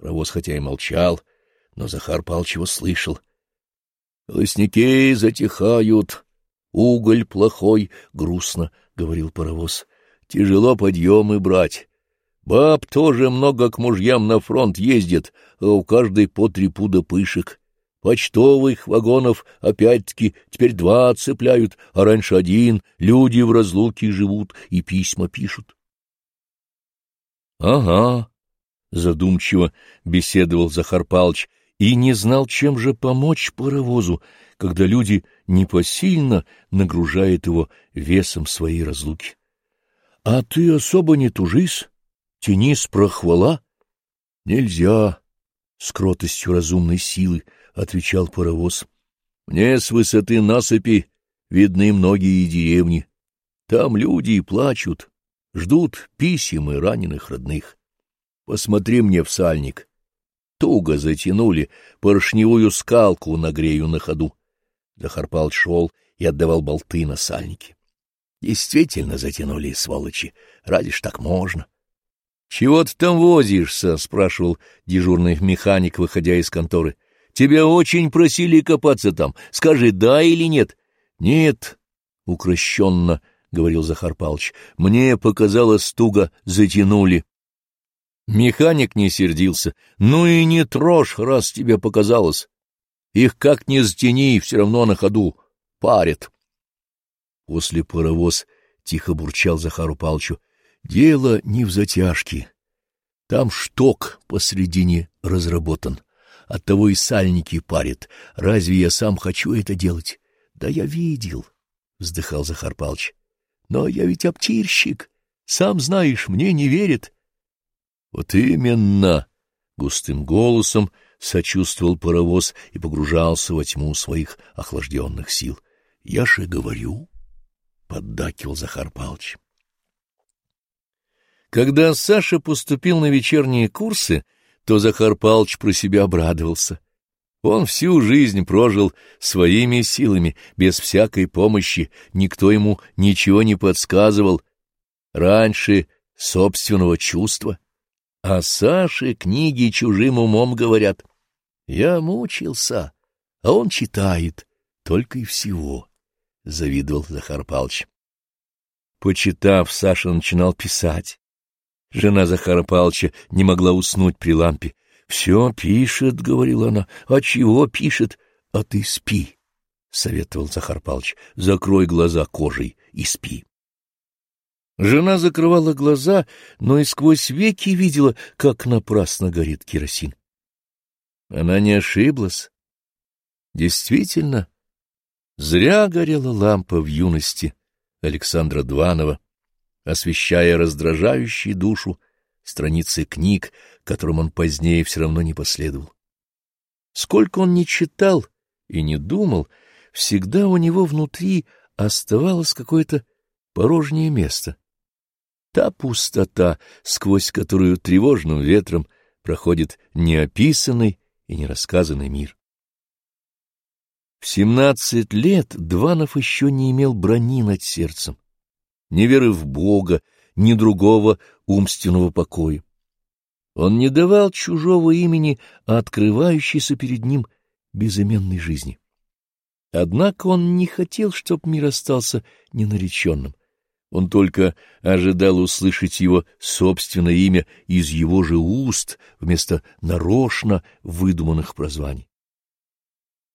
Паровоз хотя и молчал, но Захар Палыч его слышал. — Лосники затихают, уголь плохой, — грустно говорил паровоз. — Тяжело подъемы брать. Баб тоже много к мужьям на фронт ездит, а у каждой по три пуда пышек. Почтовых вагонов опять-таки теперь два цепляют, а раньше один. Люди в разлуке живут и письма пишут. — Ага, — задумчиво беседовал Захар Палыч и не знал, чем же помочь паровозу, когда люди непосильно нагружают его весом своей разлуки. — А ты особо не тужись, тянись прохвала. — Нельзя, — с кротостью разумной силы отвечал паровоз. — Мне с высоты насыпи видны многие деревни. Там люди плачут, ждут писем и раненых родных. Посмотри мне в сальник. Туго затянули, поршневую скалку нагрею на ходу. Захарпал шел и отдавал болты на сальнике. Действительно затянули, сволочи, ради ж так можно. — Чего ты там возишься? — спрашивал дежурный механик, выходя из конторы. — Тебя очень просили копаться там. Скажи, да или нет? — Нет, — укращенно говорил Захар Павлович. — Мне показалось, туго затянули. Механик не сердился. — Ну и не трожь, раз тебе показалось. Их как ни затяни, все равно на ходу парят. После паровоз тихо бурчал Захару Палчу. Дело не в затяжке. Там шток посредине разработан. Оттого и сальники парят. Разве я сам хочу это делать? Да я видел, — вздыхал Захар Палыч. Но я ведь обтирщик. Сам знаешь, мне не верят. Вот именно, — густым голосом сочувствовал паровоз и погружался во тьму своих охлажденных сил. — Я же говорю, — поддакивал Захар Палыч. Когда Саша поступил на вечерние курсы, то Захар Палыч про себя обрадовался. Он всю жизнь прожил своими силами, без всякой помощи, никто ему ничего не подсказывал. Раньше собственного чувства. А Саше книги чужим умом говорят. Я мучился, а он читает, только и всего, — завидовал Захар Палыч. Почитав, Саша начинал писать. Жена Захара Павловича не могла уснуть при лампе. — Все пишет, — говорила она. — А чего пишет? — А ты спи, — советовал Захар Павлович. — Закрой глаза кожей и спи. Жена закрывала глаза, но и сквозь веки видела, как напрасно горит керосин. Она не ошиблась. Действительно, зря горела лампа в юности Александра Дванова, освещая раздражающие душу страницы книг, которым он позднее все равно не последовал. Сколько он не читал и не думал, всегда у него внутри оставалось какое-то порожнее место. Та пустота, сквозь которую тревожным ветром проходит неописанный и нерассказанный мир. В семнадцать лет Дванов еще не имел брони над сердцем ни веры в Бога, ни другого умственного покоя. Он не давал чужого имени, а открывающейся перед ним безыменной жизни. Однако он не хотел, чтоб мир остался ненареченным. Он только ожидал услышать его собственное имя из его же уст вместо нарочно выдуманных прозваний.